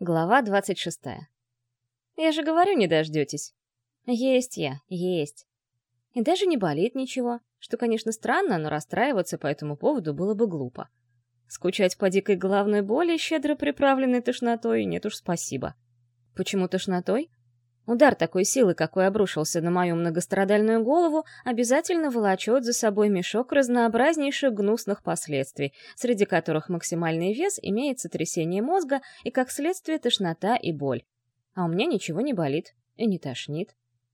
Глава 26. Я же говорю, не дождетесь. Есть я, есть. И даже не болит ничего, что, конечно, странно, но расстраиваться по этому поводу было бы глупо. Скучать по дикой головной боли, щедро приправленной тошнотой, нет уж спасибо. Почему тошнотой? Удар такой силы, какой обрушился на мою многострадальную голову, обязательно волочет за собой мешок разнообразнейших гнусных последствий, среди которых максимальный вес имеет сотрясение мозга и, как следствие, тошнота и боль. А у меня ничего не болит и не тошнит.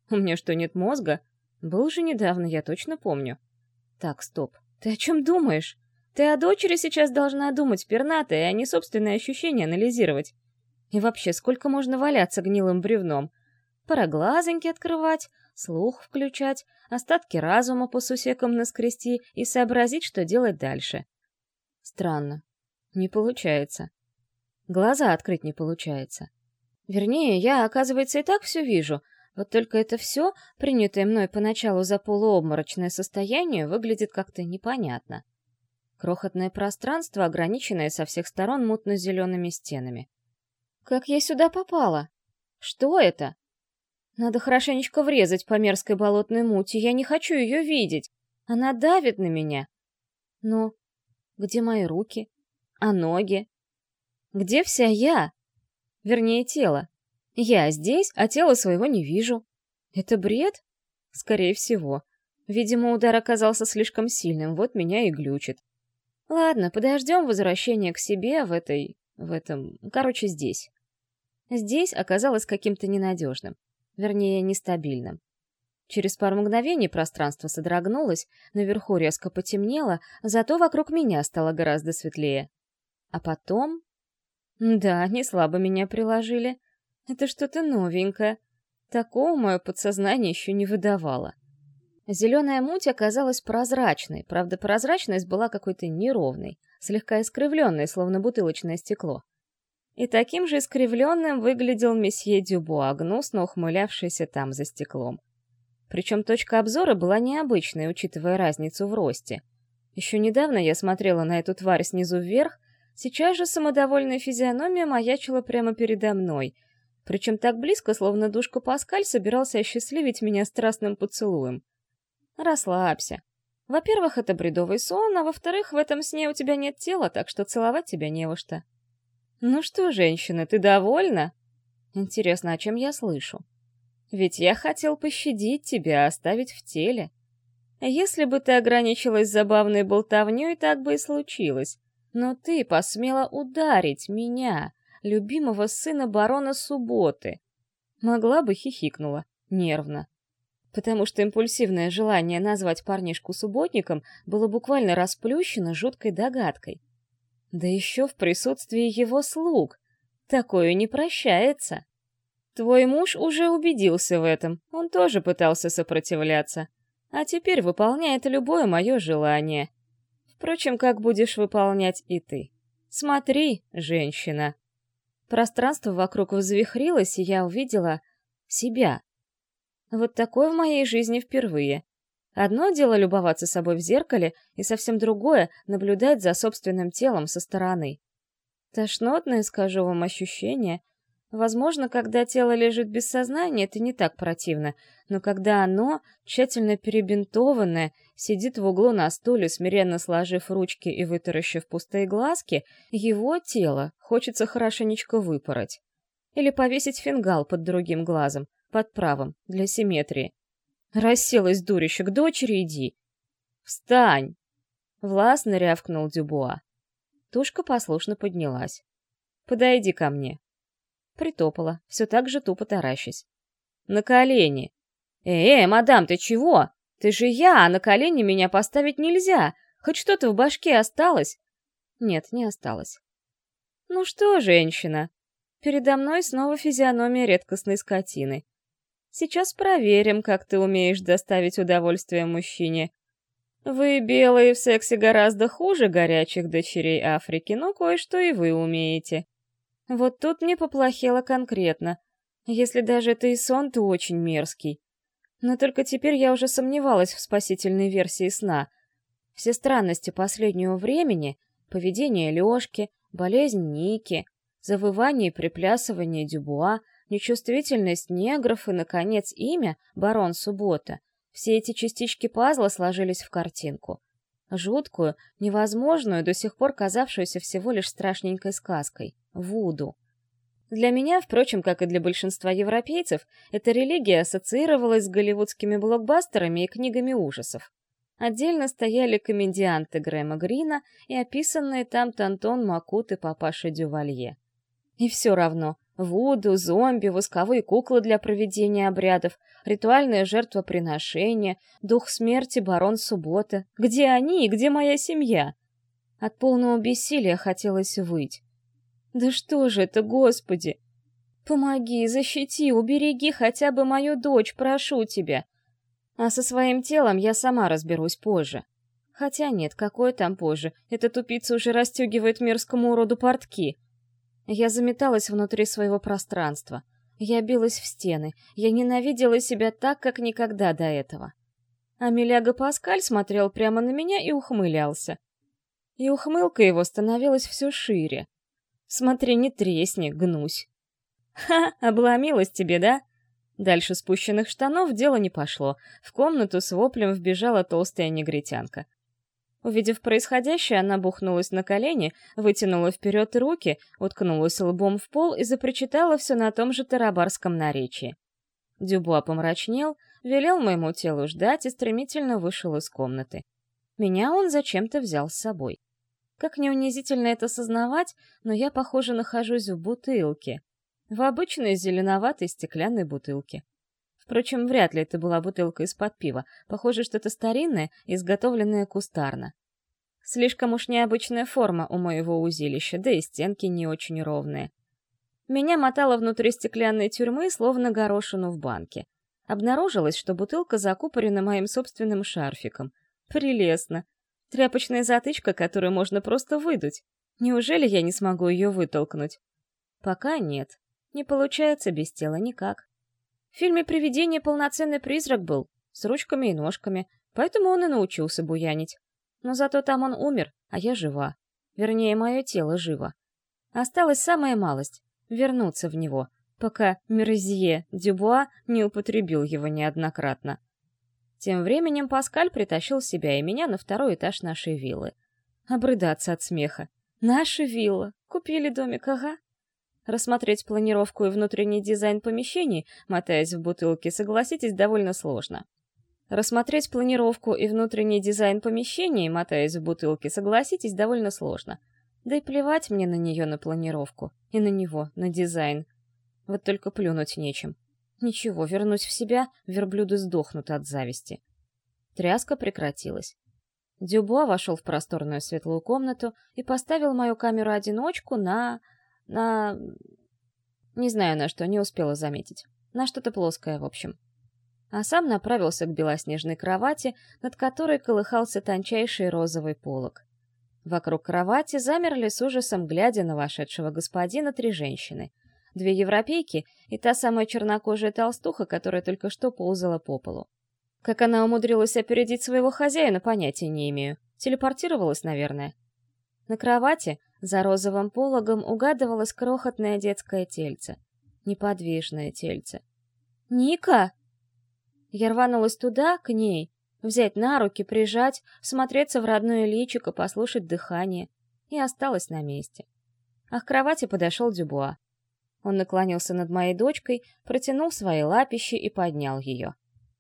У меня что, нет мозга? Был же недавно, я точно помню. Так, стоп. Ты о чем думаешь? Ты о дочери сейчас должна думать, пернатая, а не собственные ощущения анализировать. И вообще, сколько можно валяться гнилым бревном? Пора глазоньки открывать, слух включать, остатки разума по сусекам наскрести и сообразить, что делать дальше. Странно. Не получается. Глаза открыть не получается. Вернее, я, оказывается, и так все вижу, вот только это все, принятое мной поначалу за полуобморочное состояние, выглядит как-то непонятно. Крохотное пространство, ограниченное со всех сторон мутно-зелеными стенами. Как я сюда попала? Что это? Надо хорошенечко врезать по мерзкой болотной мути, я не хочу ее видеть. Она давит на меня. Но где мои руки? А ноги? Где вся я? Вернее, тело. Я здесь, а тела своего не вижу. Это бред? Скорее всего. Видимо, удар оказался слишком сильным, вот меня и глючит. Ладно, подождем возвращения к себе в этой... в этом... короче, здесь. Здесь оказалось каким-то ненадежным вернее, нестабильным. Через пару мгновений пространство содрогнулось, наверху резко потемнело, зато вокруг меня стало гораздо светлее. А потом... Да, не слабо меня приложили. Это что-то новенькое. Такого мое подсознание еще не выдавало. Зеленая муть оказалась прозрачной, правда, прозрачность была какой-то неровной, слегка искривленной, словно бутылочное стекло. И таким же искривленным выглядел месье Дюбуа, гнусно ухмылявшийся там за стеклом. Причем точка обзора была необычной, учитывая разницу в росте. Еще недавно я смотрела на эту тварь снизу вверх, сейчас же самодовольная физиономия маячила прямо передо мной, причем так близко, словно душка Паскаль собирался осчастливить меня страстным поцелуем. Расслабься. Во-первых, это бредовый сон, а во-вторых, в этом сне у тебя нет тела, так что целовать тебя не во что. «Ну что, женщина, ты довольна?» «Интересно, о чем я слышу?» «Ведь я хотел пощадить тебя, оставить в теле. Если бы ты ограничилась забавной болтовней, так бы и случилось. Но ты посмела ударить меня, любимого сына барона Субботы». Могла бы хихикнула, нервно. Потому что импульсивное желание назвать парнишку субботником было буквально расплющено жуткой догадкой. Да еще в присутствии его слуг. Такое не прощается. Твой муж уже убедился в этом, он тоже пытался сопротивляться. А теперь выполняет любое мое желание. Впрочем, как будешь выполнять и ты. Смотри, женщина. Пространство вокруг взвихрилось, и я увидела себя. Вот такое в моей жизни впервые. Одно дело любоваться собой в зеркале, и совсем другое — наблюдать за собственным телом со стороны. Тошнотное, скажу вам, ощущение. Возможно, когда тело лежит без сознания, это не так противно, но когда оно, тщательно перебинтованное, сидит в углу на стуле, смиренно сложив ручки и вытаращив пустые глазки, его тело хочется хорошенечко выпороть. Или повесить фингал под другим глазом, под правым, для симметрии. Расселась дурище, к дочери иди. Встань! Властно рявкнул Дюбуа. Тушка послушно поднялась. Подойди ко мне. Притопала, все так же тупо таращась. На колени. Эй, мадам, ты чего? Ты же я, а на колени меня поставить нельзя. Хоть что-то в башке осталось? Нет, не осталось. Ну что, женщина? Передо мной снова физиономия редкостной скотины. Сейчас проверим, как ты умеешь доставить удовольствие мужчине. Вы, белые, в сексе гораздо хуже горячих дочерей Африки, но кое-что и вы умеете. Вот тут мне поплохело конкретно. Если даже это и сон, то очень мерзкий. Но только теперь я уже сомневалась в спасительной версии сна. Все странности последнего времени — поведение Лёшки, болезнь Ники, Завывание и приплясывание Дюбуа, нечувствительность негров и, наконец, имя — барон Суббота. Все эти частички пазла сложились в картинку. Жуткую, невозможную, до сих пор казавшуюся всего лишь страшненькой сказкой — Вуду. Для меня, впрочем, как и для большинства европейцев, эта религия ассоциировалась с голливудскими блокбастерами и книгами ужасов. Отдельно стояли комедианты Грэма Грина и описанные там Тантон Макут и папаша Дювалье. И все равно, Вуду, зомби, восковые куклы для проведения обрядов, ритуальное жертвоприношение, дух смерти барон Суббота. Где они и где моя семья? От полного бессилия хотелось выть. Да что же это, Господи! Помоги, защити, убереги хотя бы мою дочь, прошу тебя. А со своим телом я сама разберусь позже. Хотя нет, какой там позже? Эта тупица уже расстегивает мерзкому уроду портки. Я заметалась внутри своего пространства. Я билась в стены. Я ненавидела себя так, как никогда до этого. А Миляга Паскаль смотрел прямо на меня и ухмылялся. И ухмылка его становилась все шире. Смотри, не тресни, гнусь. Ха, обломилась тебе, да? Дальше спущенных штанов дело не пошло. В комнату с воплем вбежала толстая негритянка. Увидев происходящее, она бухнулась на колени, вытянула вперед руки, уткнулась лбом в пол и запричитала все на том же тарабарском наречии. Дюбуа помрачнел, велел моему телу ждать и стремительно вышел из комнаты. Меня он зачем-то взял с собой. Как не унизительно это сознавать, но я, похоже, нахожусь в бутылке. В обычной зеленоватой стеклянной бутылке. Впрочем, вряд ли это была бутылка из-под пива. Похоже, что это старинная, изготовленная кустарно. Слишком уж необычная форма у моего узилища, да и стенки не очень ровные. Меня мотало внутри стеклянной тюрьмы, словно горошину в банке. Обнаружилось, что бутылка закупорена моим собственным шарфиком. Прелестно. Тряпочная затычка, которую можно просто выдуть. Неужели я не смогу ее вытолкнуть? Пока нет. Не получается без тела никак. В фильме «Привидение» полноценный призрак был, с ручками и ножками, поэтому он и научился буянить. Но зато там он умер, а я жива. Вернее, мое тело живо. Осталась самая малость — вернуться в него, пока Мерзье Дюбуа не употребил его неоднократно. Тем временем Паскаль притащил себя и меня на второй этаж нашей виллы. Обрыдаться от смеха. Наша вилла. Купили домик, ага. Рассмотреть планировку и внутренний дизайн помещений, мотаясь в бутылке, согласитесь, довольно сложно. Рассмотреть планировку и внутренний дизайн помещений, мотаясь в бутылке, согласитесь, довольно сложно. Да и плевать мне на нее, на планировку. И на него, на дизайн. Вот только плюнуть нечем. Ничего, вернусь в себя, верблюды сдохнут от зависти. Тряска прекратилась. Дюбуа вошел в просторную светлую комнату и поставил мою камеру-одиночку на... на... Не знаю на что, не успела заметить. На что-то плоское, в общем. А сам направился к белоснежной кровати, над которой колыхался тончайший розовый полог. Вокруг кровати замерли с ужасом, глядя на вошедшего господина, три женщины — две европейки и та самая чернокожая толстуха, которая только что ползала по полу. Как она умудрилась опередить своего хозяина, понятия не имею. Телепортировалась, наверное. На кровати, за розовым пологом, угадывалось крохотное детское тельце. Неподвижное тельце. «Ника!» Я рванулась туда, к ней, взять на руки, прижать, смотреться в родное личико, послушать дыхание. И осталась на месте. А к кровати подошел Дюбуа. Он наклонился над моей дочкой, протянул свои лапищи и поднял ее.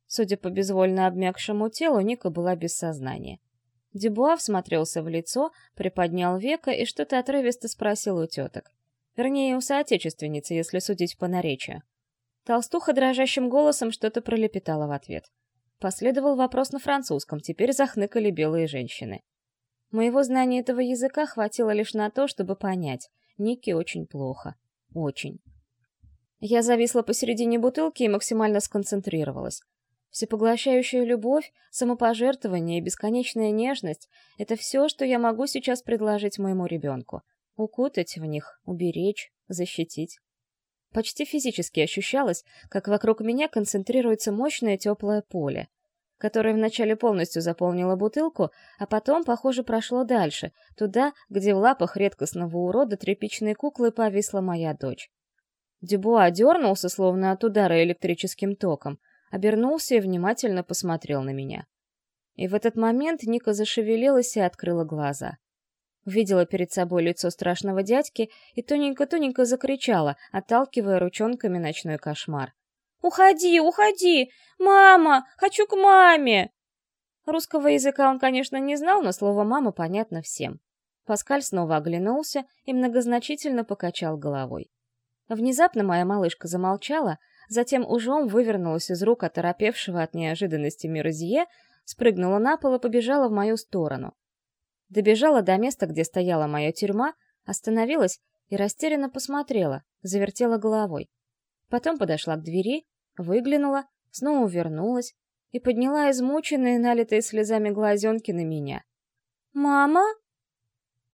Судя по безвольно обмякшему телу, Ника была без сознания. Дюбуа всмотрелся в лицо, приподнял века и что-то отрывисто спросил у теток. Вернее, у соотечественницы, если судить по наречию. Толстуха дрожащим голосом что-то пролепетала в ответ. Последовал вопрос на французском, теперь захныкали белые женщины. Моего знания этого языка хватило лишь на то, чтобы понять. Нике очень плохо. Очень. Я зависла посередине бутылки и максимально сконцентрировалась. Всепоглощающая любовь, самопожертвование и бесконечная нежность — это все, что я могу сейчас предложить моему ребенку. Укутать в них, уберечь, защитить. Почти физически ощущалось, как вокруг меня концентрируется мощное теплое поле. которое вначале полностью заполнило бутылку, а потом, похоже, прошло дальше, туда, где в лапах редкостного урода тряпичной куклы повисла моя дочь. Дюбуа дернулся, словно от удара электрическим током, обернулся и внимательно посмотрел на меня. И в этот момент Ника зашевелилась и открыла глаза. Увидела перед собой лицо страшного дядьки и тоненько-тоненько закричала, отталкивая ручонками ночной кошмар. «Уходи, уходи! Мама! Хочу к маме!» Русского языка он, конечно, не знал, но слово «мама» понятно всем. Паскаль снова оглянулся и многозначительно покачал головой. Внезапно моя малышка замолчала, затем ужом вывернулась из рук оторопевшего от неожиданности Мирозье, спрыгнула на пол и побежала в мою сторону. Добежала до места, где стояла моя тюрьма, остановилась и растерянно посмотрела, завертела головой. Потом подошла к двери, выглянула, снова вернулась и подняла измученные, налитые слезами глазенки на меня. «Мама?»